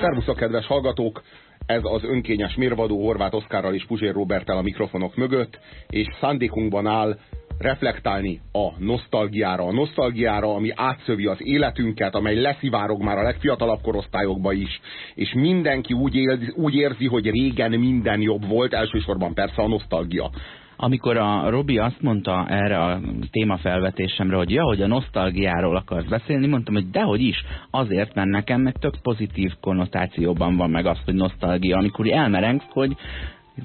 Szervuszok, kedves hallgatók! Ez az önkényes mérvadó Horváth Oszkárral és Puzsér Robertel a mikrofonok mögött, és szándékunkban áll reflektálni a nosztalgiára. A nosztalgiára, ami átszövi az életünket, amely leszivárog már a legfiatalabb korosztályokba is, és mindenki úgy, él, úgy érzi, hogy régen minden jobb volt, elsősorban persze a nosztalgia amikor a Robi azt mondta erre a témafelvetésemre, hogy ja, hogy a nosztalgiáról akarsz beszélni, mondtam, hogy dehogy is, azért, mert nekem meg tök pozitív konnotációban van meg az, hogy nosztalgia, amikor elmerengsz, hogy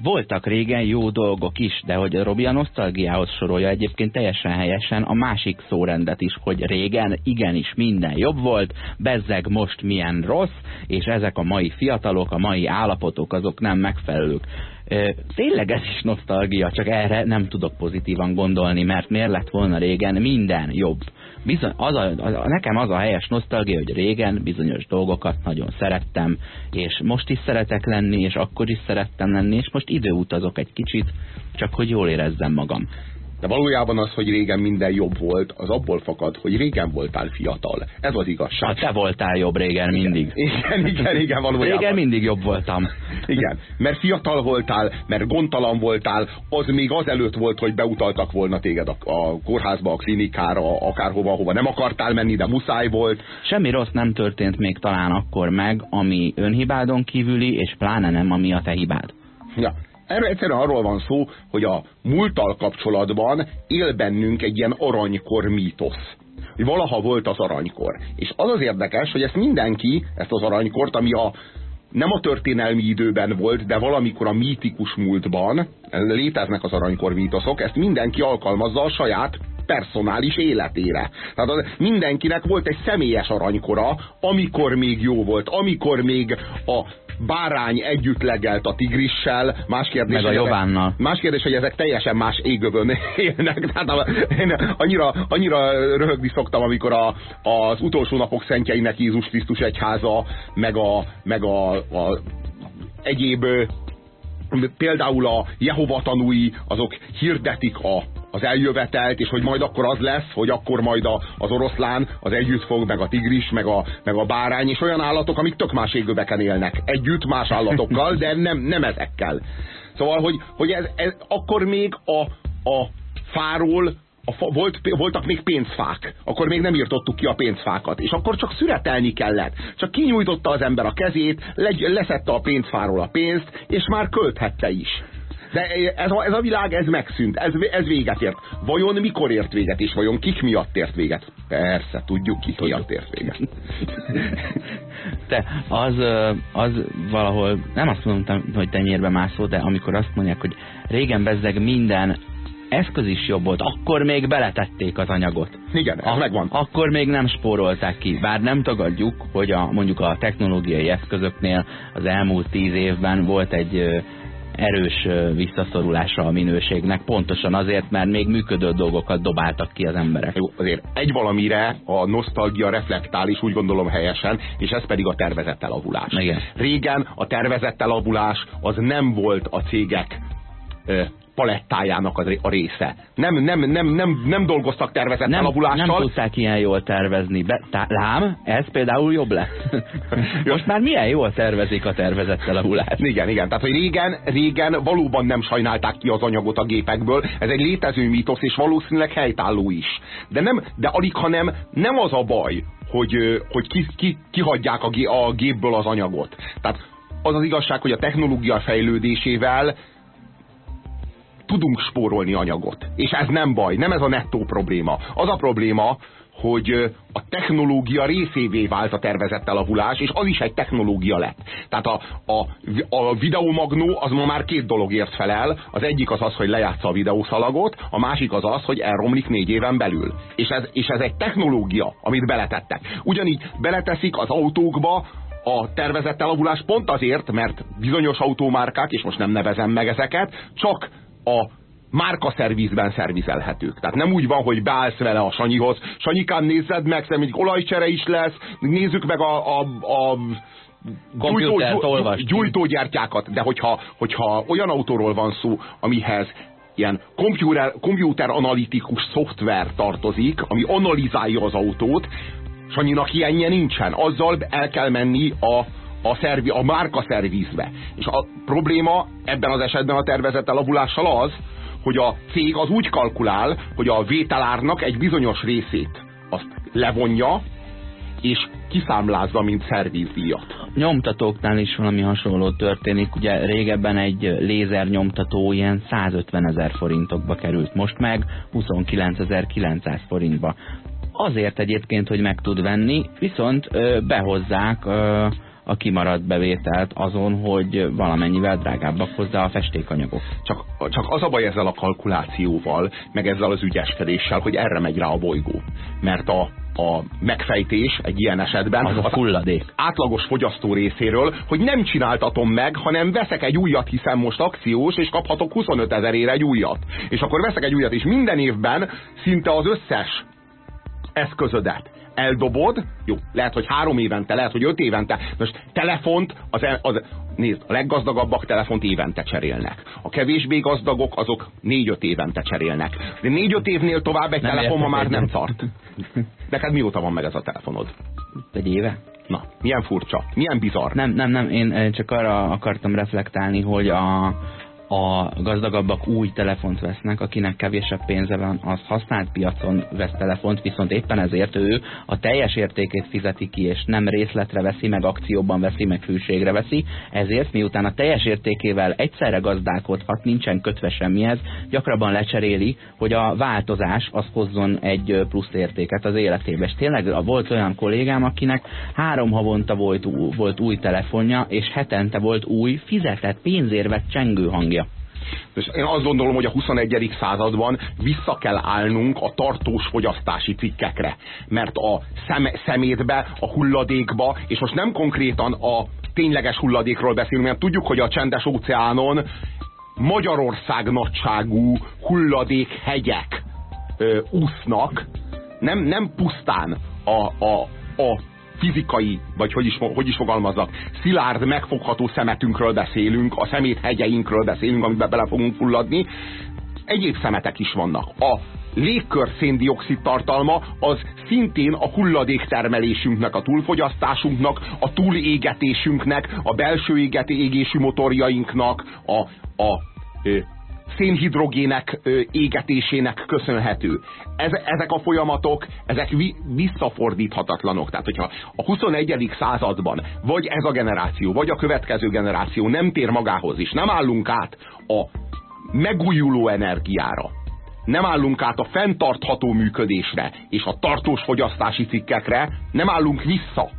voltak régen jó dolgok is, de hogy Robi a nosztalgiához sorolja egyébként teljesen helyesen a másik szórendet is, hogy régen igenis minden jobb volt, bezzeg most milyen rossz, és ezek a mai fiatalok, a mai állapotok azok nem megfelelők. Tényleg ez is nosztalgia, csak erre nem tudok pozitívan gondolni, mert miért lett volna régen minden jobb. Bizony, az a, a, nekem az a helyes nosztalgia, hogy régen bizonyos dolgokat nagyon szerettem, és most is szeretek lenni, és akkor is szerettem lenni, és most időutazok egy kicsit, csak hogy jól érezzem magam. De valójában az, hogy régen minden jobb volt, az abból fakad, hogy régen voltál fiatal. Ez az igazság. Hát te voltál jobb régen mindig. Igen, igen, igen, valójában. Régen mindig jobb voltam. Igen, mert fiatal voltál, mert gondtalan voltál, az még azelőtt volt, hogy beutaltak volna téged a, a kórházba, a klinikára, akárhova, hova nem akartál menni, de muszáj volt. Semmi rossz nem történt még talán akkor meg, ami önhibádon kívüli, és pláne nem, ami a te hibád. Ja, erről egyszerűen arról van szó, hogy a múlttal kapcsolatban él bennünk egy ilyen aranykor mítosz hogy valaha volt az aranykor. És az az érdekes, hogy ezt mindenki, ezt az aranykort, ami a, nem a történelmi időben volt, de valamikor a mítikus múltban, léteznek az aranykor mítoszok, ezt mindenki alkalmazza a saját personális életére. Tehát az, mindenkinek volt egy személyes aranykora, amikor még jó volt, amikor még a bárány együtt legelt a tigrissel, más kérdés, Meg a jovánnal. Ezek, más kérdés, hogy ezek teljesen más égövön élnek. Tehát a, én annyira, annyira röhögni szoktam, amikor a, az utolsó napok szentjeinek Jézus Krisztus egyháza, meg a, meg a, a egyéb például a Jehova tanúi, azok hirdetik a az eljövetelt, és hogy majd akkor az lesz, hogy akkor majd a, az oroszlán az együtt fog, meg a tigris, meg a, meg a bárány, és olyan állatok, amik tök más égöveken élnek. Együtt más állatokkal, de nem, nem ezekkel. Szóval, hogy, hogy ez, ez akkor még a, a fáról a fa, volt, voltak még pénzfák, akkor még nem írtottuk ki a pénzfákat, és akkor csak szüretelni kellett. Csak kinyújtotta az ember a kezét, le, leszette a pénzfáról a pénzt, és már költhette is. De ez a, ez a világ, ez megszűnt, ez, ez véget ért. Vajon mikor ért véget, és vajon kik miatt ért véget? Persze, tudjuk, kik tudjuk. miatt ért véget. Te, az, az valahol, nem azt mondtam, hogy tenyérbe mászó, de amikor azt mondják, hogy régen bezzeg minden eszköz is jobb volt, akkor még beletették az anyagot. Igen, ez a, megvan. Akkor még nem spórolták ki. Bár nem tagadjuk, hogy a, mondjuk a technológiai eszközöknél az elmúlt tíz évben volt egy erős visszaszorulása a minőségnek, pontosan azért, mert még működő dolgokat dobáltak ki az emberek. Jó, azért egy valamire a nosztalgia reflektál is úgy gondolom helyesen, és ez pedig a tervezett elavulás. Igen. Régen a tervezett elavulás az nem volt a cégek palettájának a része. Nem, nem, nem, nem, nem dolgoztak tervezett nem, elavulással. Nem tudták ilyen jól tervezni. Be, tá, lám, ez például jobb lett. Most már milyen jól tervezik a tervezett elavulást. Igen, igen. Tehát, hogy régen, régen valóban nem sajnálták ki az anyagot a gépekből. Ez egy létező mítosz, és valószínűleg helytálló is. De, nem, de alig, hanem nem az a baj, hogy, hogy ki, ki, kihagyják a, a gépből az anyagot. Tehát az az igazság, hogy a technológia fejlődésével tudunk spórolni anyagot. És ez nem baj, nem ez a nettó probléma. Az a probléma, hogy a technológia részévé vált a tervezett elavulás, és az is egy technológia lett. Tehát a, a, a videomagnó az ma már két dologért felel. Az egyik az az, hogy lejátsza a videószalagot, a másik az az, hogy elromlik négy éven belül. És ez, és ez egy technológia, amit beletettek. Ugyanígy beleteszik az autókba a tervezett elavulás pont azért, mert bizonyos autómárkák, és most nem nevezem meg ezeket, csak a márka szervizben szervizelhetők. Tehát nem úgy van, hogy beállsz vele a Sanyihoz. Sanyikán nézzed meg, szerintem olajcsere is lesz, nézzük meg a, a, a gyújtó, gyújtógyártyákat, de hogyha, hogyha olyan autóról van szó, amihez ilyen komputer, komputer analitikus szoftver tartozik, ami analizálja az autót, Sanyinak ilyenje nincsen. Azzal el kell menni a, a, szervi, a márka szervizbe. És a probléma ebben az esetben a tervezett elavulással az, hogy a cég az úgy kalkulál, hogy a vételárnak egy bizonyos részét azt levonja, és kiszámlázza, mint szervizdíjat. Nyomtatóknál is valami hasonló történik. Ugye régebben egy lézer nyomtató ilyen 150 ezer forintokba került, most meg 29.900 forintba. Azért egyébként, hogy meg tud venni, viszont ö, behozzák ö, a kimaradt bevételt azon, hogy valamennyivel drágábbak hozzá a festékanyagok. Csak, csak az a baj ezzel a kalkulációval, meg ezzel az ügyeskedéssel, hogy erre megy rá a bolygó. Mert a, a megfejtés egy ilyen esetben az a fulladék. átlagos fogyasztó részéről, hogy nem csináltatom meg, hanem veszek egy újat, hiszen most akciós, és kaphatok 25 ezerére egy újat. És akkor veszek egy újat, és minden évben szinte az összes eszközödet eldobod, jó, lehet, hogy három évente, lehet, hogy öt évente, most telefont, az, az, nézd, a leggazdagabbak telefont évente cserélnek. A kevésbé gazdagok, azok négy-öt évente cserélnek. De négy-öt évnél tovább egy nem telefon ma már nem tart. Neked mióta van meg ez a telefonod? Egy éve. Na, milyen furcsa, milyen bizarr. Nem, nem, nem, én csak arra akartam reflektálni, hogy a, a gazdagabbak új telefont vesznek, akinek kevésebb pénze van, az használt piacon vesz telefont, viszont éppen ezért ő a teljes értékét fizeti ki, és nem részletre veszi, meg akcióban veszi, meg fűségre veszi, ezért miután a teljes értékével egyszerre gazdálkodhat, nincsen kötve semmihez, gyakrabban lecseréli, hogy a változás az hozzon egy plusz értéket az életébe. És tényleg volt olyan kollégám, akinek három havonta volt, volt új telefonja, és hetente volt új, fizetett pénzérvet csengő hangja. És én azt gondolom, hogy a 21. században vissza kell állnunk a tartós fogyasztási cikkekre. Mert a szem, szemétbe, a hulladékba, és most nem konkrétan a tényleges hulladékról beszélünk, mert tudjuk, hogy a csendes óceánon Magyarország nagyságú hulladékhegyek ö, úsznak, nem, nem pusztán a, a, a fizikai, vagy hogy is, hogy is fogalmazzak, szilárd, megfogható szemetünkről beszélünk, a szemét hegyeinkről beszélünk, amiben bele fogunk fulladni. Egyéb szemetek is vannak. A légkör széndiokszid tartalma az szintén a hulladéktermelésünknek, a túlfogyasztásunknak, a túlégetésünknek, a belső égésű motorjainknak, a, a szénhidrogének égetésének köszönhető. Ez, ezek a folyamatok, ezek vi, visszafordíthatatlanok. Tehát, hogyha a 21. században vagy ez a generáció, vagy a következő generáció nem tér magához is, nem állunk át a megújuló energiára, nem állunk át a fenntartható működésre és a tartós fogyasztási cikkekre, nem állunk vissza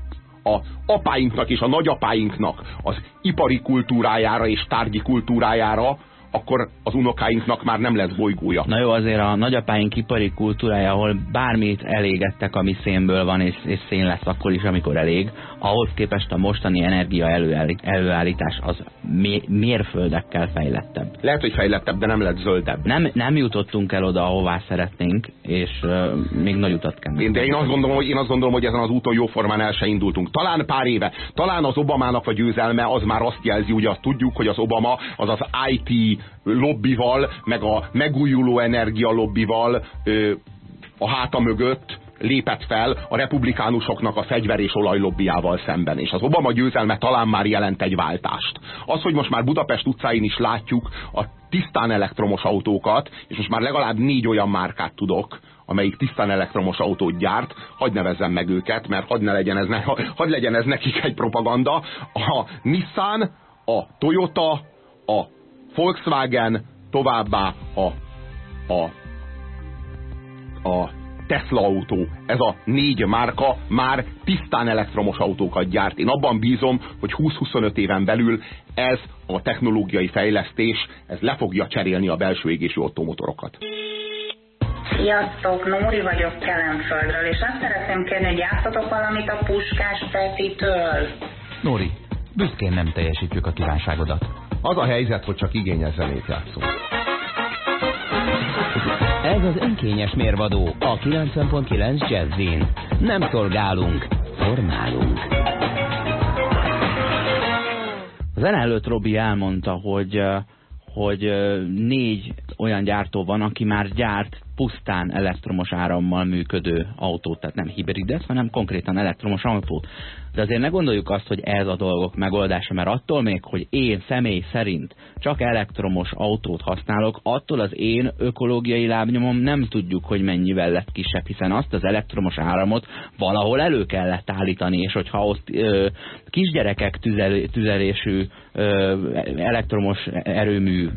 a apáinknak és a nagyapáinknak az ipari kultúrájára és tárgyi kultúrájára, akkor az unokáinknak már nem lesz bolygója. Na jó, azért a nagyapáink ipari kultúrája, ahol bármit elégettek, ami szénből van, és, és szén lesz akkor is, amikor elég, ahhoz képest a mostani energia előállítás az mérföldekkel fejlettebb. Lehet, hogy fejlettebb, de nem lett zöldebb. Nem, nem jutottunk el oda, ahová szeretnénk, és uh, még nagy utat kell. Én, de én azt, gondolom, hogy, én azt gondolom, hogy ezen az úton jóformán el se indultunk. Talán pár éve, talán az Obamának a győzelme az már azt jelzi, ugye azt tudjuk, hogy az Obama az az IT lobbival, meg a megújuló energia lobbival ö, a háta mögött lépett fel a republikánusoknak a fegyver és olajlobbiával szemben. És az Obama győzelme talán már jelent egy váltást. Az, hogy most már Budapest utcáin is látjuk a tisztán elektromos autókat, és most már legalább négy olyan márkát tudok, amelyik tisztán elektromos autót gyárt, hagyd nevezzem meg őket, mert hadd, ne legyen ez, ne, hadd legyen ez nekik egy propaganda. A Nissan, a Toyota, a Volkswagen, továbbá a, a, a Tesla autó, ez a négy márka már tisztán elektromos autókat gyárt. Én abban bízom, hogy 20-25 éven belül ez a technológiai fejlesztés, ez le fogja cserélni a belső égésű automotorokat. Sziasztok, Nóri vagyok Kelemföldről, és azt szeretném kérni, hogy játszatok valamit a Puskás Petitől. Nóri, büszkén nem teljesítjük a kívánságodat. Az a helyzet, hogy csak igényes zenét játszunk. Ez az önkényes mérvadó a 90.9 Jazzin. Nem szolgálunk, formálunk. Zen előtt Robi elmondta, hogy hogy négy olyan gyártó van, aki már gyárt pusztán elektromos árammal működő autót, tehát nem hibridet, hanem konkrétan elektromos autót. De azért ne gondoljuk azt, hogy ez a dolgok megoldása, mert attól még, hogy én személy szerint csak elektromos autót használok, attól az én ökológiai lábnyomom nem tudjuk, hogy mennyivel lett kisebb, hiszen azt az elektromos áramot valahol elő kellett állítani, és hogyha ott ö, kisgyerekek tüzel, tüzelésű ö, elektromos erőmű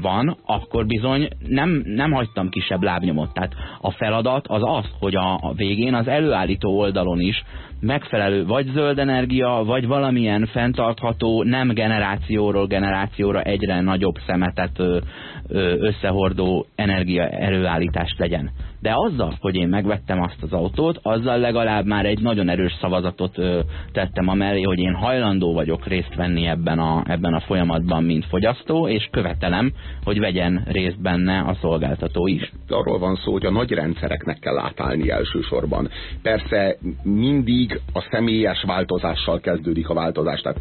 van, akkor bizony nem, nem hagytam kisebb lábnyomot. Tehát a feladat az az, hogy a, végén az előállító oldalon is megfelelő vagy zöld energia, vagy valamilyen fenntartható, nem generációról generációra egyre nagyobb szemetet összehordó energia előállítást legyen. De azzal, hogy én megvettem azt az autót, azzal legalább már egy nagyon erős szavazatot ö, tettem amellé, hogy én hajlandó vagyok részt venni ebben a, ebben a folyamatban, mint fogyasztó, és követelem, hogy vegyen részt benne a szolgáltató is. Arról van szó, hogy a nagy rendszereknek kell átállni elsősorban. Persze mindig a személyes változással kezdődik a változás. Tehát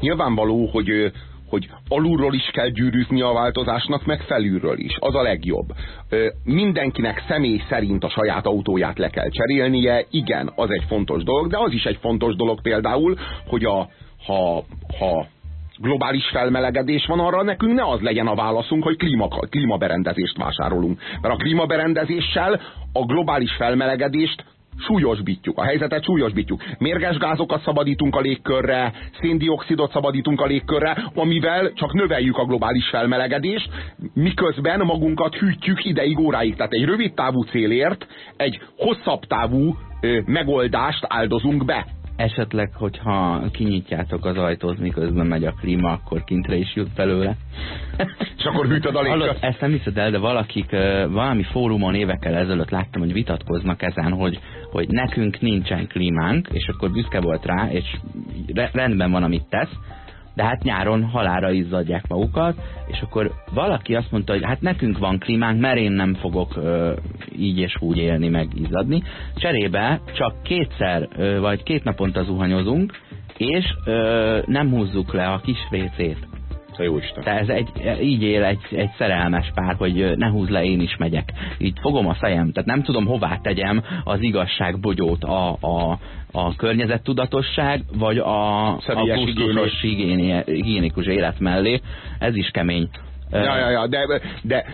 nyilvánvaló, hogy hogy alulról is kell gyűrűzni a változásnak, meg felülről is. Az a legjobb. Mindenkinek személy szerint a saját autóját le kell cserélnie, igen, az egy fontos dolog, de az is egy fontos dolog például, hogy a, ha, ha globális felmelegedés van, arra nekünk ne az legyen a válaszunk, hogy klíma, klímaberendezést vásárolunk. Mert a klímaberendezéssel a globális felmelegedést súlyosbítjuk, a helyzetet súlyosbítjuk. Mérges gázokat szabadítunk a légkörre, széndiokszidot szabadítunk a légkörre, amivel csak növeljük a globális felmelegedést, miközben magunkat hűtjük ideig, óráig. Tehát egy rövid távú célért egy hosszabb távú ö, megoldást áldozunk be esetleg, hogyha kinyitjátok az ajtót, miközben megy a klíma, akkor kintre is jut belőle. És akkor hűtöd a légkört. Ezt nem hiszed el, de valakik valami fórumon évekkel ezelőtt láttam, hogy vitatkoznak ezen, hogy, hogy nekünk nincsen klímánk, és akkor büszke volt rá, és rendben van, amit tesz, de hát nyáron halára izzadják magukat, és akkor valaki azt mondta, hogy hát nekünk van klímánk, mert én nem fogok ö, így és úgy élni, meg izzadni. Cserébe csak kétszer, ö, vagy két naponta zuhanyozunk, és ö, nem húzzuk le a kis vécét. Jó Isten. Tehát ez egy, így él egy, egy szerelmes pár, hogy ne húz le, én is megyek. Így fogom a fejem, tehát nem tudom hová tegyem az igazságbogyót a, a, a környezettudatosság, vagy a, a kusztusos higiénikus élet mellé. Ez is kemény. Ja, ja, ja, de, de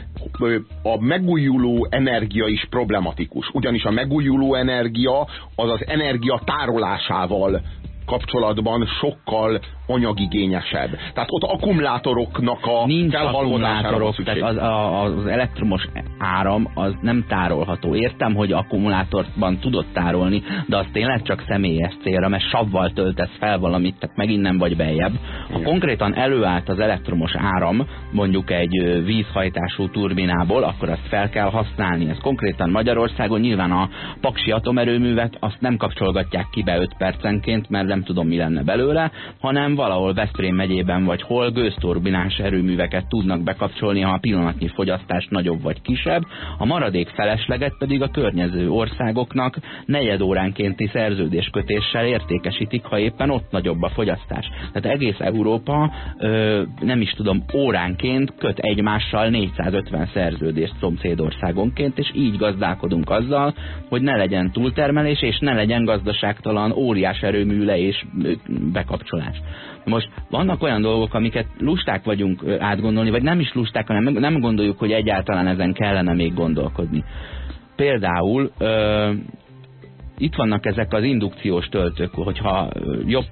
a megújuló energia is problematikus. Ugyanis a megújuló energia az az energia tárolásával kapcsolatban sokkal anyagigényesebb. Tehát ott akkumulátoroknak a Nincs akkumulátorok, tehát az, a, az elektromos áram az nem tárolható. Értem, hogy akkumulátorban tudod tárolni, de az tényleg csak személyes célra, mert savval töltesz fel valamit, tehát megint nem vagy beljebb. Ha konkrétan előállt az elektromos áram, mondjuk egy vízhajtású turbinából, akkor azt fel kell használni. Ez konkrétan Magyarországon nyilván a paksi atomerőművet azt nem kapcsolgatják ki be 5 percenként, mert nem tudom mi lenne belőle, hanem valahol Veszprém megyében vagy hol gőzturbinás erőműveket tudnak bekapcsolni, ha a pillanatnyi fogyasztás nagyobb vagy kisebb, a maradék felesleget pedig a környező országoknak negyed óránkénti szerződéskötéssel értékesítik, ha éppen ott nagyobb a fogyasztás. Tehát egész Európa ö, nem is tudom, óránként köt egymással 450 szerződést szomszédországonként, és így gazdálkodunk azzal, hogy ne legyen túltermelés, és ne legyen gazdaságtalan óriás erőmű le és bekapcsolás. Most vannak olyan dolgok, amiket lusták vagyunk átgondolni, vagy nem is lusták, hanem nem gondoljuk, hogy egyáltalán ezen kellene még gondolkodni. Például ö, itt vannak ezek az indukciós töltők, hogyha jobb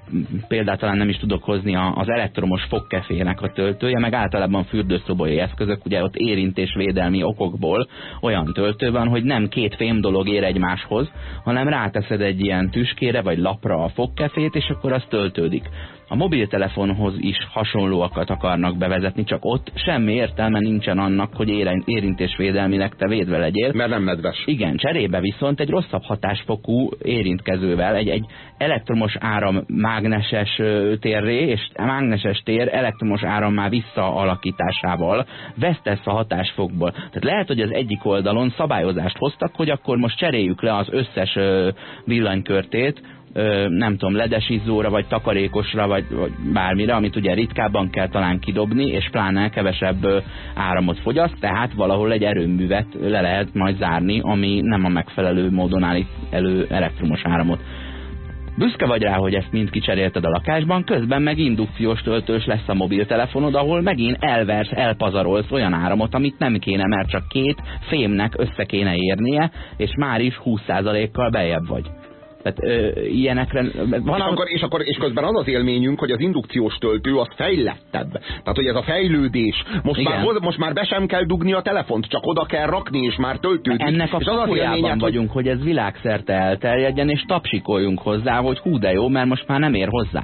példát talán nem is tudok hozni az elektromos fogkefének a töltője, meg általában fürdőszobai eszközök, ugye ott érintésvédelmi okokból olyan töltő van, hogy nem két fém dolog ér egymáshoz, hanem ráteszed egy ilyen tüskére vagy lapra a fogkefét, és akkor az töltődik a mobiltelefonhoz is hasonlóakat akarnak bevezetni, csak ott semmi értelme nincsen annak, hogy érintésvédelmileg te védve legyél. Mert nem nedves. Igen, cserébe viszont egy rosszabb hatásfokú érintkezővel, egy, egy elektromos áram mágneses térré, és mágneses tér elektromos áram már visszaalakításával vesztesz a hatásfokból. Tehát lehet, hogy az egyik oldalon szabályozást hoztak, hogy akkor most cseréljük le az összes villanykörtét, nem tudom, ledesizzóra, vagy takarékosra, vagy, vagy bármire, amit ugye ritkábban kell talán kidobni, és pláne kevesebb áramot fogyaszt, tehát valahol egy erőművet le lehet majd zárni, ami nem a megfelelő módon állít elő elektromos áramot. Büszke vagy rá, hogy ezt mind kicserélted a lakásban, közben meg indukciós töltős lesz a mobiltelefonod, ahol megint elversz, elpazarolsz olyan áramot, amit nem kéne, mert csak két fémnek össze kéne érnie, és már is 20%-kal bejebb vagy. Tehát ö, ilyenekre... Van és, akkor, és, akkor, és közben az az élményünk, hogy az indukciós töltő az fejlettebb. Tehát, hogy ez a fejlődés. Most, már, most már be sem kell dugni a telefont, csak oda kell rakni, és már töltődik. Ennek a és az az élményed, vagyunk, hogy ez világszerte elterjedjen, és tapsikoljunk hozzá, hogy hú de jó, mert most már nem ér hozzá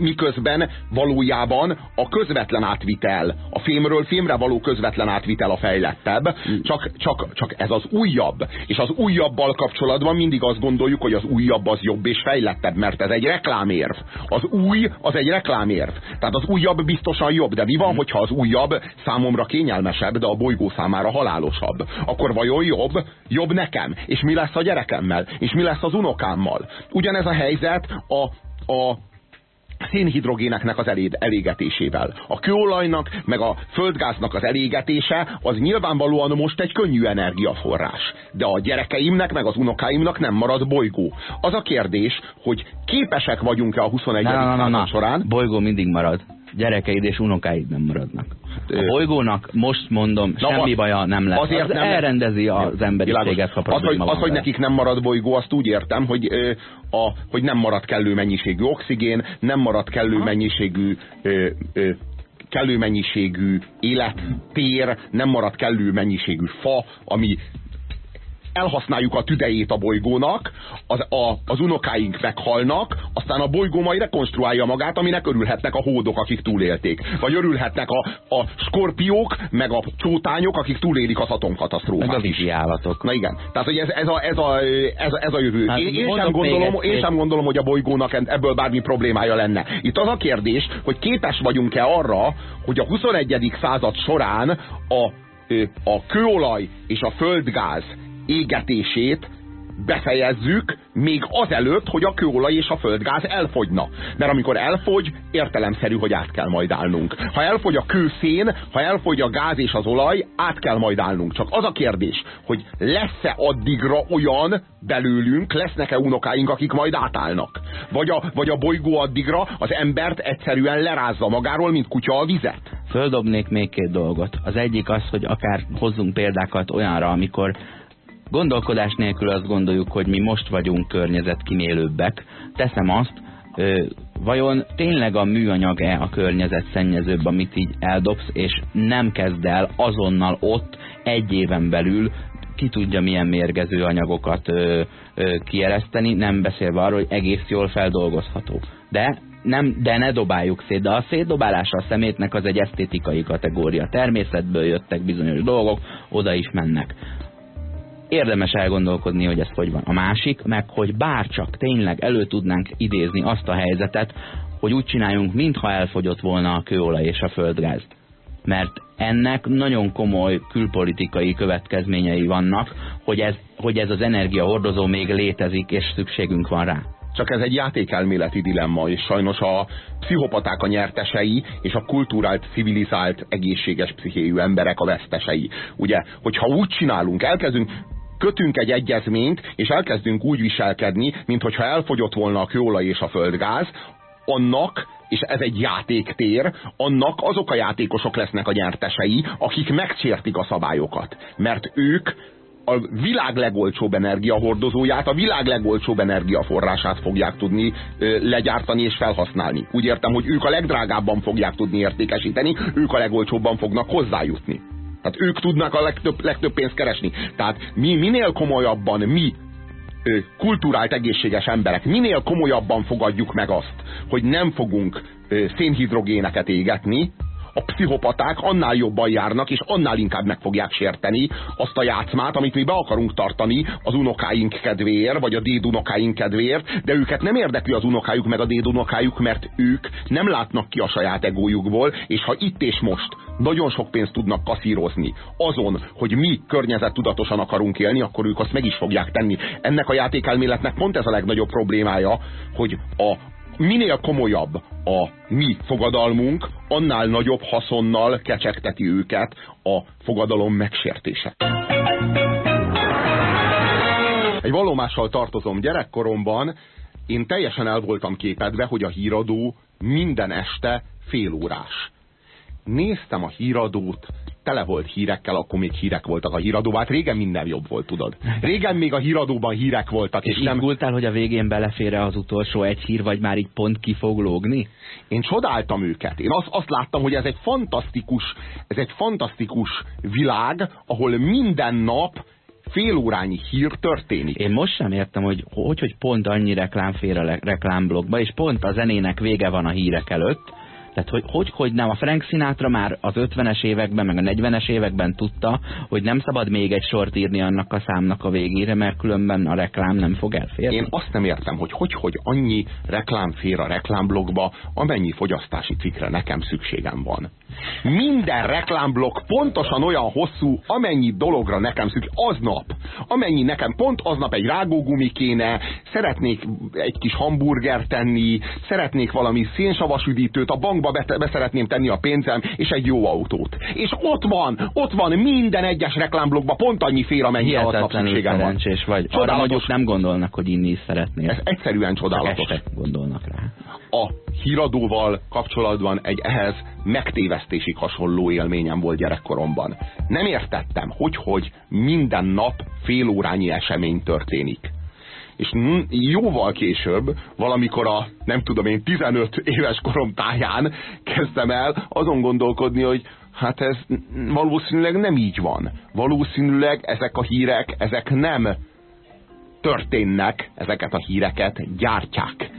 miközben valójában a közvetlen átvitel, a fémről fémre való közvetlen átvitel a fejlettebb, csak, csak, csak ez az újabb. És az újabbal kapcsolatban mindig azt gondoljuk, hogy az újabb az jobb és fejlettebb, mert ez egy reklámérv. Az új az egy reklámérv. Tehát az újabb biztosan jobb, de mi van, hmm. hogyha az újabb számomra kényelmesebb, de a bolygó számára halálosabb? Akkor vajon jobb? Jobb nekem? És mi lesz a gyerekemmel? És mi lesz az unokámmal? Ugyanez a helyzet a, a szénhidrogéneknek az elégetésével. A kőolajnak, meg a földgáznak az elégetése az nyilvánvalóan most egy könnyű energiaforrás. De a gyerekeimnek, meg az unokáimnak nem marad bolygó. Az a kérdés, hogy képesek vagyunk-e a 21. Na, na, na, na. során... Bolygó mindig marad gyerekeid és unokáid nem maradnak. A bolygónak most mondom, Na, semmi az, baja nem lesz. Azért az nem elrendezi az emberiséget, ha az, hogy, az, hogy nekik nem marad bolygó, azt úgy értem, hogy, ö, a, hogy nem marad kellő mennyiségű oxigén, nem marad kellő mennyiségű ö, ö, kellő mennyiségű élettér, nem marad kellő mennyiségű fa, ami elhasználjuk a tüdejét a bolygónak, az, a, az unokáink meghalnak, aztán a bolygó majd rekonstruálja magát, aminek örülhetnek a hódok, akik túlélték. Vagy örülhetnek a, a skorpiók, meg a csótányok, akik túlélik az atomkatasztrófát. Meg a vízi állatok. Na igen. Tehát, hogy ez, ez, a, ez, a, ez, a, ez a jövő. Hát, én, én, sem gondolom, én sem gondolom, hogy a bolygónak ebből bármi problémája lenne. Itt az a kérdés, hogy képes vagyunk-e arra, hogy a 21. század során a a kőolaj és a földgáz égetését befejezzük még azelőtt, hogy a kőolaj és a földgáz elfogyna. Mert amikor elfogy, értelemszerű, hogy át kell majd állnunk. Ha elfogy a kőszén, ha elfogy a gáz és az olaj, át kell majd állnunk. Csak az a kérdés, hogy lesz-e addigra olyan belőlünk, lesznek-e unokáink, akik majd átállnak? Vagy a, vagy a bolygó addigra az embert egyszerűen lerázza magáról, mint kutya a vizet? Földobnék még két dolgot. Az egyik az, hogy akár hozzunk példákat olyanra, amikor Gondolkodás nélkül azt gondoljuk, hogy mi most vagyunk környezetkímélőbbek. Teszem azt, vajon tényleg a műanyag-e a környezet szennyezőbb, amit így eldobsz, és nem kezd el azonnal ott egy éven belül ki tudja milyen mérgező anyagokat ö, ö, kiereszteni, nem beszélve arról, hogy egész jól feldolgozható. De nem, de ne dobáljuk szét. De a szétdobálása a szemétnek az egy esztétikai kategória. Természetből jöttek bizonyos dolgok, oda is mennek érdemes elgondolkodni, hogy ez hogy van. A másik, meg hogy bárcsak tényleg elő tudnánk idézni azt a helyzetet, hogy úgy csináljunk, mintha elfogyott volna a kőolaj és a földgáz. Mert ennek nagyon komoly külpolitikai következményei vannak, hogy ez, hogy ez az energiahordozó még létezik, és szükségünk van rá. Csak ez egy játékelméleti dilemma, és sajnos a pszichopaták a nyertesei, és a kultúrált, civilizált, egészséges pszichéjű emberek a vesztesei. Ugye, hogyha úgy csinálunk, elkezdünk kötünk egy egyezményt, és elkezdünk úgy viselkedni, mintha elfogyott volna a kőolaj és a földgáz, annak, és ez egy játéktér, annak azok a játékosok lesznek a nyertesei, akik megsértik a szabályokat. Mert ők a világ legolcsóbb energiahordozóját, a világ legolcsóbb energiaforrását fogják tudni ö, legyártani és felhasználni. Úgy értem, hogy ők a legdrágábban fogják tudni értékesíteni, ők a legolcsóbban fognak hozzájutni. Tehát ők tudnak a legtöbb, legtöbb pénzt keresni. Tehát mi minél komolyabban mi kulturált egészséges emberek minél komolyabban fogadjuk meg azt, hogy nem fogunk szénhidrogéneket égetni, a pszichopaták annál jobban járnak, és annál inkább meg fogják sérteni azt a játszmát, amit mi be akarunk tartani az unokáink kedvéért, vagy a dédunokáink kedvéért, de őket nem érdekli az unokájuk meg a dédunokájuk, mert ők nem látnak ki a saját egójukból, és ha itt és most nagyon sok pénzt tudnak kaszírozni azon, hogy mi környezettudatosan akarunk élni, akkor ők azt meg is fogják tenni. Ennek a játékelméletnek pont ez a legnagyobb problémája, hogy a minél komolyabb a mi fogadalmunk, annál nagyobb haszonnal kecsegteti őket a fogadalom megsértése. Egy vallomással tartozom gyerekkoromban, én teljesen el voltam képedve, hogy a híradó minden este félórás. Néztem a híradót, tele volt hírekkel, akkor még hírek voltak a híradóban. Hát régen minden jobb volt, tudod. Régen még a híradóban hírek voltak. És, és nem... Izgultál, hogy a végén belefér -e az utolsó egy hír, vagy már így pont ki fog lógni? Én csodáltam őket. Én azt, azt láttam, hogy ez egy fantasztikus, ez egy fantasztikus világ, ahol minden nap félórányi hír történik. Én most sem értem, hogy hogy, hogy pont annyi reklám fér a reklámblogba, és pont a zenének vége van a hírek előtt, tehát, hogy, hogy, hogy nem, a Frank Sinatra már az 50-es években, meg a 40-es években tudta, hogy nem szabad még egy sort írni annak a számnak a végére, mert különben a reklám nem fog elférni. Én azt nem értem, hogy hogy, hogy annyi reklám fér a reklámblogba, amennyi fogyasztási cikkre nekem szükségem van. Minden reklámblokk pontosan olyan hosszú, amennyi dologra nekem szükség, aznap, amennyi nekem pont aznap egy rágógumi kéne, szeretnék egy kis hamburger tenni, szeretnék valami szénsavas üdítőt, a bankba be, be szeretném tenni a pénzem, és egy jó autót. És ott van, ott van minden egyes reklámblogban pont annyi fél, amennyi aznap szükségem van. vagy arra mondjuk nem gondolnak, hogy inni is szeretnél. Ez egyszerűen csodálatos. Csak gondolnak rá. A híradóval kapcsolatban egy ehhez megtévesztésig hasonló élményem volt gyerekkoromban. Nem értettem, hogy, hogy minden nap félórányi esemény történik. És jóval később, valamikor a, nem tudom én, 15 éves korom táján kezdtem el azon gondolkodni, hogy hát ez valószínűleg nem így van. Valószínűleg ezek a hírek, ezek nem történnek, ezeket a híreket gyártják.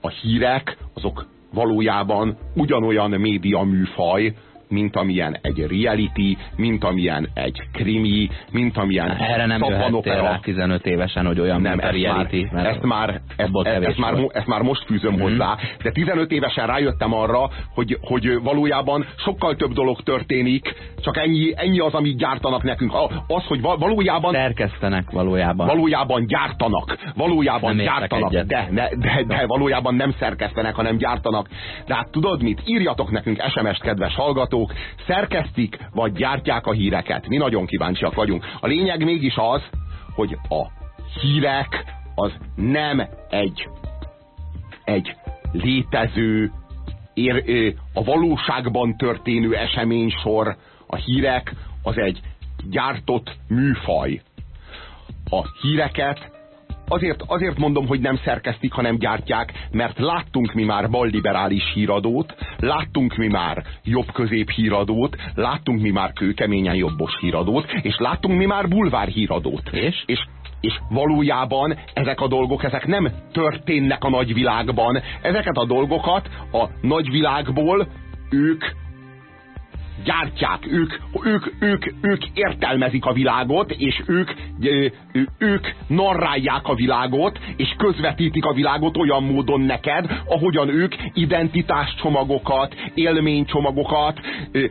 A hírek azok valójában ugyanolyan média műfaj, mint amilyen egy reality, mint amilyen egy krimi, mint amilyen Erre nem jöhettél rá 15 évesen, hogy olyan, nem, mint a reality. Már, ezt, már, ezt, ezt, ezt, már, ezt már most fűzöm mm -hmm. hozzá, de 15 évesen rájöttem arra, hogy, hogy valójában sokkal több dolog történik, csak ennyi, ennyi az, amit gyártanak nekünk. Az, hogy valójában... Szerkesztenek valójában. Valójában gyártanak. Valójában nem gyártanak. De, de, de, de valójában nem szerkesztenek, hanem gyártanak. De hát tudod mit? Írjatok nekünk SMS-t, kedves hallgató, hallgatók szerkesztik, vagy gyártják a híreket. Mi nagyon kíváncsiak vagyunk. A lényeg mégis az, hogy a hírek az nem egy, egy létező, ér, a valóságban történő eseménysor. A hírek az egy gyártott műfaj. A híreket azért, azért mondom, hogy nem szerkesztik, hanem gyártják, mert láttunk mi már balliberális híradót, láttunk mi már jobb-közép híradót, láttunk mi már kőkeményen jobbos híradót, és láttunk mi már bulvár híradót. És? És és valójában ezek a dolgok, ezek nem történnek a nagyvilágban. Ezeket a dolgokat a nagyvilágból ők gyártják, ők, ők, ők, ők értelmezik a világot, és ők, ők narrálják a világot, és közvetítik a világot olyan módon neked, ahogyan ők identitáscsomagokat, élménycsomagokat,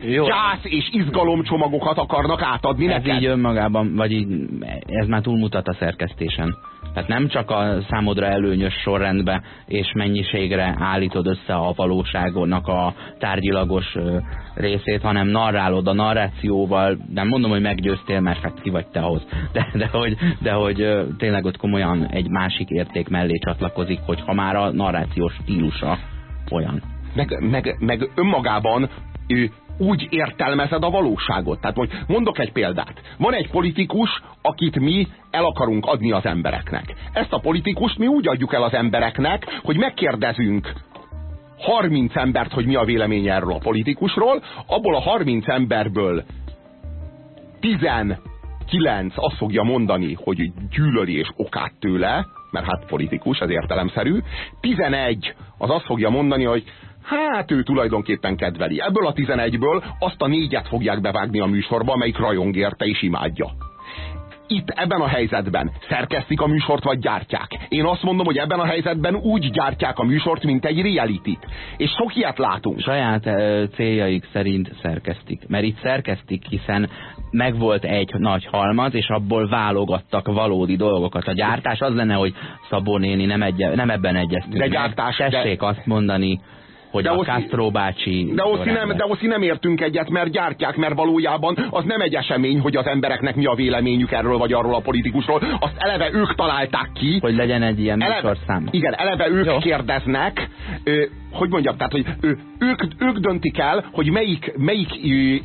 Jó. gyász és izgalomcsomagokat akarnak átadni ez neked. Ez így önmagában, vagy így, ez már túlmutat a szerkesztésen. Tehát nem csak a számodra előnyös sorrendbe és mennyiségre állítod össze a valóságonak a tárgyilagos részét, hanem narrálod a narrációval, nem mondom, hogy meggyőztél, mert hát ki vagy te ahhoz, de, de, hogy, de hogy tényleg ott komolyan egy másik érték mellé csatlakozik, hogy ha már a narrációs stílusa olyan. Meg, meg, meg önmagában ő úgy értelmezed a valóságot. Tehát hogy mondok egy példát. Van egy politikus, akit mi el akarunk adni az embereknek. Ezt a politikust mi úgy adjuk el az embereknek, hogy megkérdezünk 30 embert, hogy mi a véleménye erről a politikusról, abból a 30 emberből 19 azt fogja mondani, hogy gyűlöli és okát tőle, mert hát politikus, ez értelemszerű. 11 az azt fogja mondani, hogy Hát ő tulajdonképpen kedveli. Ebből a 11-ből azt a négyet fogják bevágni a műsorba, amelyik rajong érte és imádja. itt ebben a helyzetben szerkesztik a műsort, vagy gyártják. Én azt mondom, hogy ebben a helyzetben úgy gyártják a műsort, mint egy reality-t. És sok ilyet látunk. Saját uh, céljaik szerint szerkesztik. Mert itt szerkesztik, hiszen megvolt egy nagy halmaz, és abból válogattak valódi dolgokat. A gyártás az lenne, hogy Szabó néni nem, egy, nem ebben egyeztünk. De gyártás, Tessék de... azt mondani, hogy de a Castro bácsi... De Oszi, nem, de Oszi nem értünk egyet, mert gyártják, mert valójában az nem egy esemény, hogy az embereknek mi a véleményük erről vagy arról a politikusról. Azt eleve ők találták ki. Hogy legyen egy ilyen eleve, műsorszám. Igen, eleve ők Jó. kérdeznek, ö, hogy mondjam, tehát, hogy ő, ők, ők döntik el, hogy melyik, melyik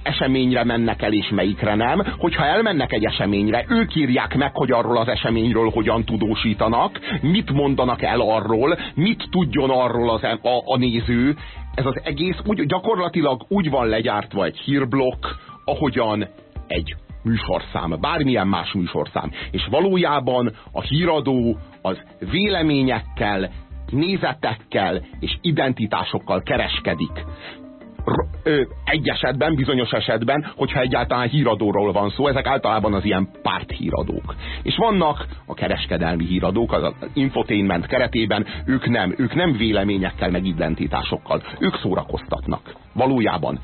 eseményre mennek el, és melyikre nem. Hogyha elmennek egy eseményre, ők írják meg, hogy arról az eseményről hogyan tudósítanak, mit mondanak el arról, mit tudjon arról az, a, a néző. Ez az egész úgy, gyakorlatilag úgy van legyártva egy hírblokk, ahogyan egy műsorszám, bármilyen más műsorszám. És valójában a híradó az véleményekkel, nézetekkel és identitásokkal kereskedik. Egy esetben, bizonyos esetben, hogyha egyáltalán híradóról van szó, ezek általában az ilyen párthíradók. És vannak a kereskedelmi híradók, az infotainment keretében, ők nem, ők nem véleményekkel, meg identitásokkal, ők szórakoztatnak. Valójában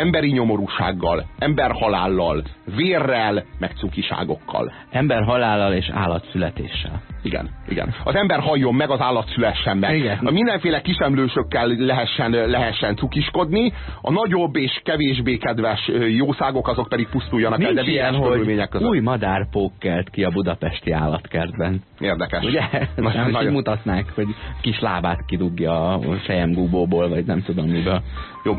emberi nyomorúsággal, emberhalállal, vérrel, meg cukiságokkal. Emberhalállal és állatszületéssel. Igen, igen. Az ember halljon meg, az állat szülessen meg. Igen. A mindenféle kisemlősökkel lehessen, lehessen cukiskodni, a nagyobb és kevésbé kedves jószágok azok pedig pusztuljanak Nincs el, de ilyen, hogy között. új madárpók kelt ki a budapesti állatkertben. Érdekes. Ugye? Na, nem nagyon... mutatnák, hogy kis lábát kidugja a fejemgúbóból, vagy nem tudom miből. Jó,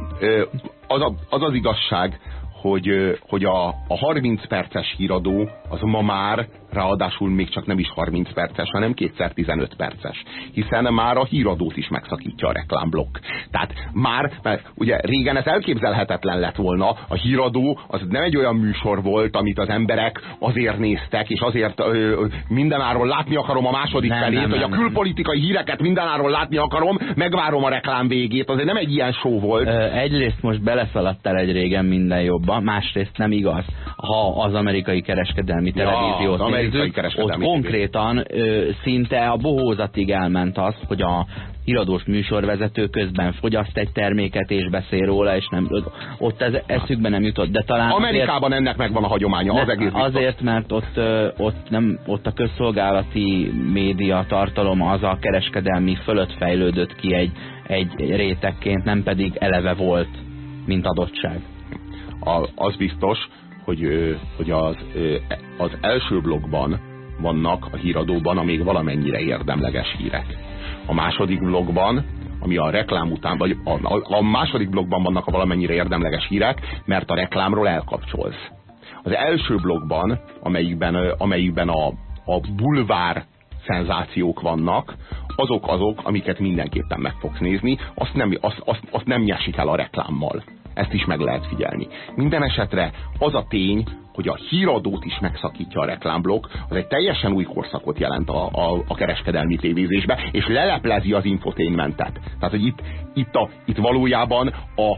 az, a, az az igazság, hogy, hogy a, a 30 perces híradó az ma már ráadásul még csak nem is 30 perces, hanem kétszer 15 perces. Hiszen már a híradót is megszakítja a reklámblokk. Tehát már, mert ugye régen ez elképzelhetetlen lett volna, a híradó az nem egy olyan műsor volt, amit az emberek azért néztek, és azért ö, mindenáról látni akarom a második nem, felét, nem, hogy nem, a külpolitikai nem. híreket mindenáról látni akarom, megvárom a reklám végét, azért nem egy ilyen show volt. Ö, egyrészt most beleszaladtál egy régen minden jobban, másrészt nem igaz. Ha az amerikai kereskedelmi televíziót ja, nézzük, ott konkrétan ö, szinte a bohózatig elment az, hogy a híradós műsorvezető közben fogyaszt egy terméket és beszél róla, és nem, ott ez eszükbe nem jutott. De talán Amerikában azért, ennek megvan a hagyománya, ne, az egész biztos. Azért, mert ott, ott, nem, ott a közszolgálati média tartalom az a kereskedelmi fölött fejlődött ki egy, egy rétegként, nem pedig eleve volt, mint adottság. A, az biztos, hogy, hogy az, az első blogban vannak a híradóban a még valamennyire érdemleges hírek. A második blogban, ami a reklám után, vagy a, a, második blogban vannak a valamennyire érdemleges hírek, mert a reklámról elkapcsolsz. Az első blogban, amelyikben, amelyikben a, a bulvár szenzációk vannak, azok azok, amiket mindenképpen meg fogsz nézni, azt nem, azt, azt, azt nem nyesik el a reklámmal. Ezt is meg lehet figyelni. Minden esetre az a tény, hogy a híradót is megszakítja a reklámblokk, az egy teljesen új korszakot jelent a, a, a kereskedelmi tévézésbe, és leleplezi az infotainmentet. Tehát, hogy itt, itt, a, itt valójában a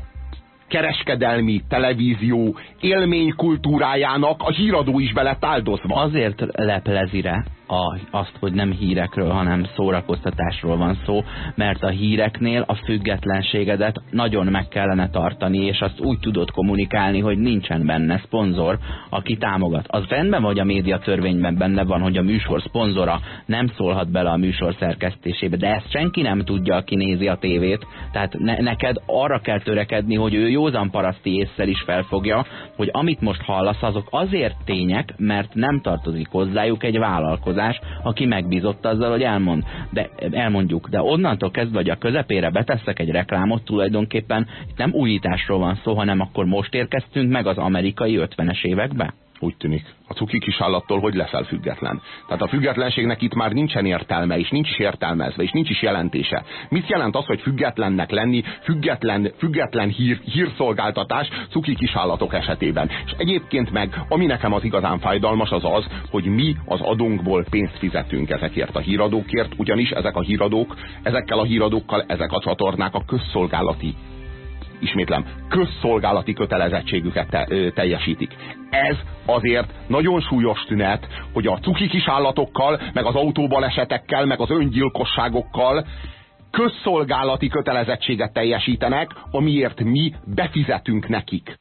kereskedelmi televízió élménykultúrájának a híradó is bele áldozva. Azért leplezi rá a, azt, hogy nem hírekről, hanem szórakoztatásról van szó, mert a híreknél a függetlenségedet nagyon meg kellene tartani, és azt úgy tudod kommunikálni, hogy nincsen benne szponzor, aki támogat. Az rendben vagy a médiatörvényben benne van, hogy a műsor szponzora nem szólhat bele a műsor szerkesztésébe, de ezt senki nem tudja, aki nézi a tévét, tehát ne, neked arra kell törekedni, hogy ő józan paraszti észsel is felfogja, hogy amit most hallasz, azok azért tények, mert nem tartozik hozzájuk egy vállalkozás aki megbízott azzal, hogy elmond. De elmondjuk, de onnantól kezdve, hogy a közepére beteszek egy reklámot, tulajdonképpen itt nem újításról van szó, hanem akkor most érkeztünk meg az amerikai 50-es évekbe? Úgy tűnik. A cuki kis állattól hogy leszel független. Tehát a függetlenségnek itt már nincsen értelme, és nincs is értelmezve, és nincs is jelentése. Mit jelent az, hogy függetlennek lenni, független, független hír, hírszolgáltatás cuki kis állatok esetében. És egyébként meg, ami nekem az igazán fájdalmas, az az, hogy mi az adónkból pénzt fizetünk ezekért a híradókért, ugyanis ezek a híradók, ezekkel a híradókkal ezek a csatornák a közszolgálati ismétlem, közszolgálati kötelezettségüket te, ö, teljesítik. Ez azért nagyon súlyos tünet, hogy a cuki kis állatokkal, meg az autóbalesetekkel, meg az öngyilkosságokkal közszolgálati kötelezettséget teljesítenek, amiért mi befizetünk nekik.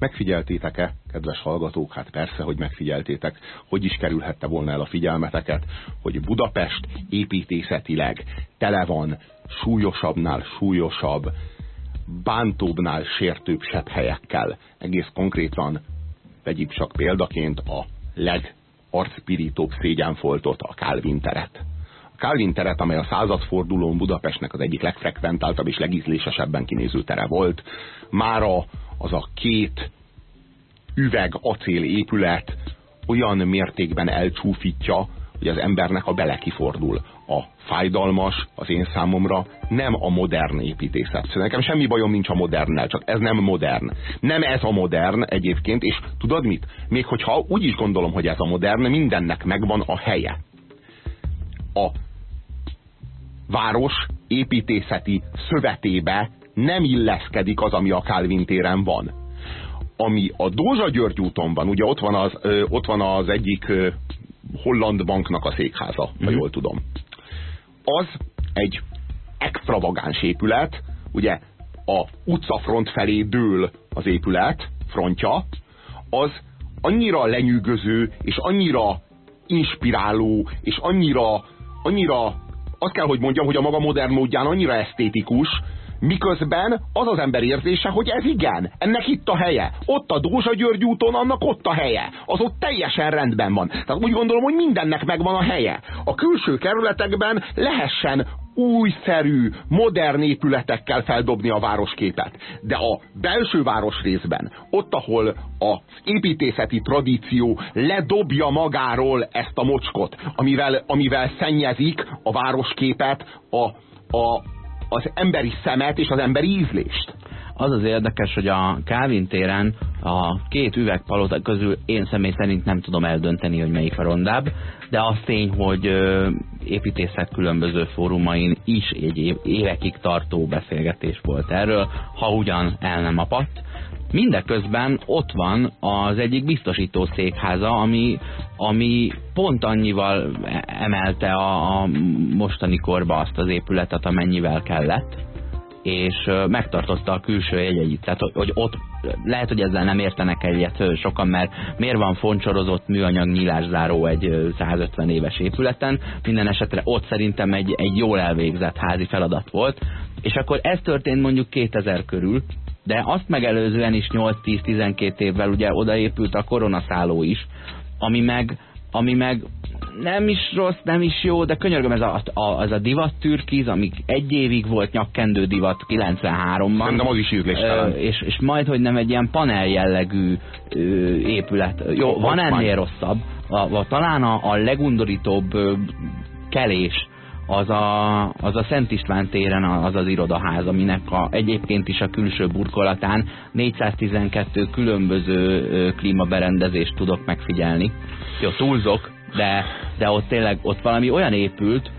Megfigyeltétek-e, kedves hallgatók? Hát persze, hogy megfigyeltétek. Hogy is kerülhette volna el a figyelmeteket, hogy Budapest építészetileg tele van súlyosabbnál súlyosabb, bántóbbnál sértőbb helyekkel. Egész konkrétan vegyük csak példaként a legarcpirítóbb szégyenfoltot, a Calvin teret. A Calvin teret, amely a századfordulón Budapestnek az egyik legfrekventáltabb és legízlésesebben kinéző tere volt, mára az a két üveg acél épület olyan mértékben elcsúfítja, hogy az embernek a bele kifordul. A fájdalmas az én számomra nem a modern építészet. Szóval nekem semmi bajom nincs a modernnel, csak ez nem modern. Nem ez a modern egyébként, és tudod mit? Még hogyha úgy is gondolom, hogy ez a modern, mindennek megvan a helye. A város építészeti szövetébe nem illeszkedik az, ami a Calvin téren van. Ami a Dózsa György úton van, ugye ott van az, ö, ott van az egyik ö, holland banknak a székháza, mm. ha mhm. jól tudom. Az egy extravagáns épület, ugye a utcafront felé dől az épület, frontja, az annyira lenyűgöző, és annyira inspiráló, és annyira, annyira azt kell, hogy mondjam, hogy a maga modern módján annyira esztétikus, Miközben az az ember érzése, hogy ez igen, ennek itt a helye. Ott a Dózsa György úton, annak ott a helye. Az ott teljesen rendben van. Tehát úgy gondolom, hogy mindennek megvan a helye. A külső kerületekben lehessen újszerű, modern épületekkel feldobni a városképet. De a belső városrészben, ott, ahol az építészeti tradíció ledobja magáról ezt a mocskot, amivel, amivel szennyezik a városképet, a, a, az emberi szemet és az emberi ízlést. Az az érdekes, hogy a Calvin téren a két üvegpalota közül én személy szerint nem tudom eldönteni, hogy melyik a rondább, de az tény, hogy építészet különböző fórumain is egy évekig tartó beszélgetés volt erről, ha ugyan el nem apadt. Mindeközben ott van az egyik biztosító székháza, ami, ami pont annyival emelte a, a mostani korba azt az épületet, amennyivel kellett, és megtartotta a külső jegyeit. Tehát, hogy ott lehet, hogy ezzel nem értenek egyet sokan, mert miért van foncsorozott műanyag nyílászáró egy 150 éves épületen, minden esetre ott szerintem egy, egy jól elvégzett házi feladat volt, és akkor ez történt mondjuk 2000 körül, de azt megelőzően is 8-10-12 évvel ugye odaépült a koronaszálló is, ami meg, ami meg nem is rossz, nem is jó, de könyörgöm, ez a, a, az a divat türkiz, amik egy évig volt nyakkendő divat 93-ban. Szerintem az is. És, és majd, hogy nem egy ilyen panel jellegű ö, épület. Jó, van ennél rosszabb. A, a, talán a, a legundorítóbb ö, kelés, az a, az a Szent István téren az az irodaház, aminek a, egyébként is a külső burkolatán 412 különböző klímaberendezést tudok megfigyelni. Jó, túlzok, de, de ott tényleg ott valami olyan épült,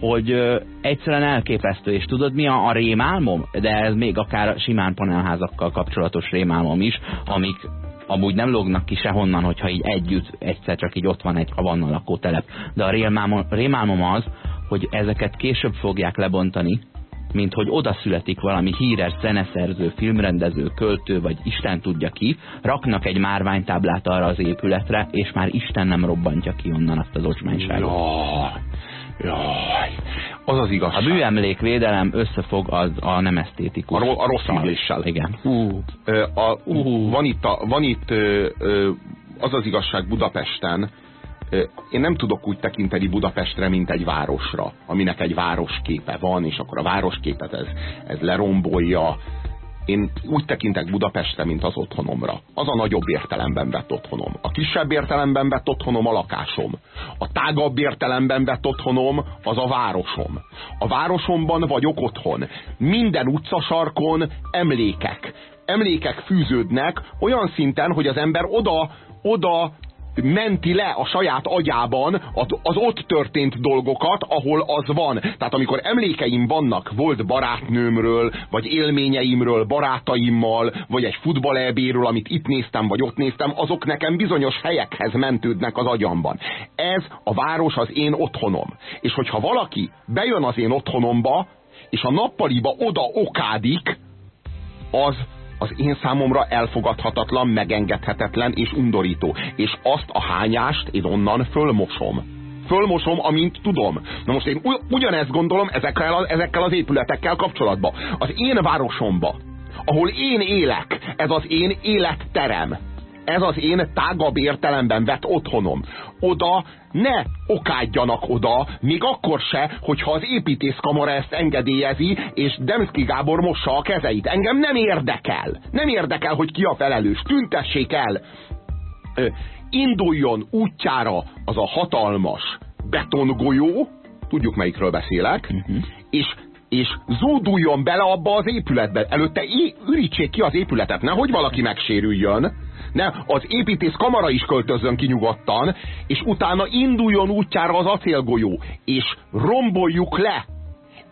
hogy ö, egyszerűen elképesztő, és tudod mi a, a rémálmom? De ez még akár simán panelházakkal kapcsolatos rémálmom is, amik amúgy nem lognak ki sehonnan, hogyha így együtt egyszer csak így ott van egy havanna lakótelep. De a rémálmom, rémálmom az, hogy ezeket később fogják lebontani, mint hogy oda születik valami híres zeneszerző, filmrendező, költő, vagy Isten tudja ki, raknak egy márványtáblát arra az épületre, és már Isten nem robbantja ki onnan azt az ocsmányságot. Jaj, jaj, az az igazság. A műemlékvédelem összefog az a nem esztétikus. A, a rossz ízléssel. Igen. Uh. A, uh. Van itt, a, van itt az az igazság Budapesten, én nem tudok úgy tekinteni Budapestre, mint egy városra, aminek egy városképe van, és akkor a városképet ez, ez lerombolja. Én úgy tekintek Budapestre, mint az otthonomra. Az a nagyobb értelemben vett otthonom. A kisebb értelemben vett otthonom a lakásom. A tágabb értelemben vett otthonom az a városom. A városomban vagyok otthon. Minden utcasarkon emlékek. Emlékek fűződnek olyan szinten, hogy az ember oda, oda menti le a saját agyában az ott történt dolgokat, ahol az van. Tehát amikor emlékeim vannak, volt barátnőmről, vagy élményeimről, barátaimmal, vagy egy futballelbéről, amit itt néztem, vagy ott néztem, azok nekem bizonyos helyekhez mentődnek az agyamban. Ez a város az én otthonom. És hogyha valaki bejön az én otthonomba, és a nappaliba oda okádik, az az én számomra elfogadhatatlan, megengedhetetlen és undorító. És azt a hányást én onnan fölmosom. Fölmosom, amint tudom. Na most én ugyanezt gondolom ezekkel, ezekkel az épületekkel kapcsolatban. Az én városomba, ahol én élek, ez az én életterem ez az én tágabb értelemben vett otthonom. Oda ne okádjanak oda, még akkor se, hogyha az építészkamara ezt engedélyezi, és Demszki Gábor mossa a kezeit. Engem nem érdekel. Nem érdekel, hogy ki a felelős. Tüntessék el. Ö, induljon útjára az a hatalmas betongolyó, tudjuk melyikről beszélek, uh -huh. és és zúduljon bele abba az épületbe. Előtte ürítsék ki az épületet, nehogy valaki megsérüljön ne, az építész kamara is költözön ki nyugodtan, és utána induljon útjára az acélgolyó, és romboljuk le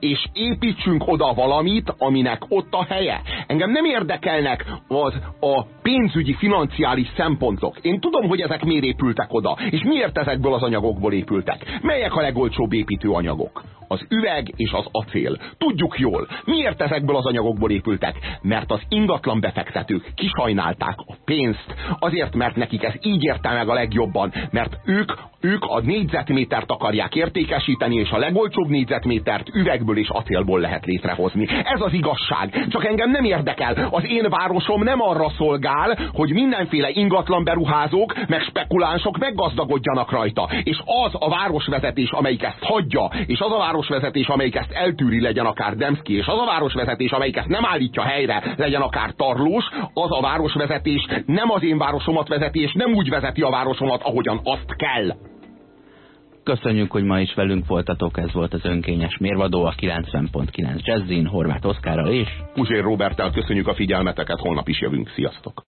és építsünk oda valamit, aminek ott a helye. Engem nem érdekelnek az a pénzügyi, financiális szempontok. Én tudom, hogy ezek miért épültek oda, és miért ezekből az anyagokból épültek. Melyek a legolcsóbb építőanyagok? Az üveg és az acél. Tudjuk jól, miért ezekből az anyagokból épültek? Mert az ingatlan befektetők kisajnálták a pénzt, azért, mert nekik ez így érte meg a legjobban, mert ők, ők a négyzetmétert akarják értékesíteni, és a legolcsóbb négyzetmétert üvegből és acélból lehet létrehozni. Ez az igazság. Csak engem nem érdekel. Az én városom nem arra szolgál, hogy mindenféle ingatlan beruházók, meg spekulánsok meggazdagodjanak rajta. És az a városvezetés, amelyik ezt hagyja, és az a város városvezetés, amelyik ezt eltűri, legyen akár Demszki, és az a városvezetés, amelyik ezt nem állítja helyre, legyen akár Tarlós, az a városvezetés nem az én városomat vezeti, és nem úgy vezeti a városomat, ahogyan azt kell. Köszönjük, hogy ma is velünk voltatok, ez volt az önkényes mérvadó a 90.9 Jazzin, Horváth Oszkárral és Puzsér Robertel köszönjük a figyelmeteket, holnap is jövünk, sziasztok!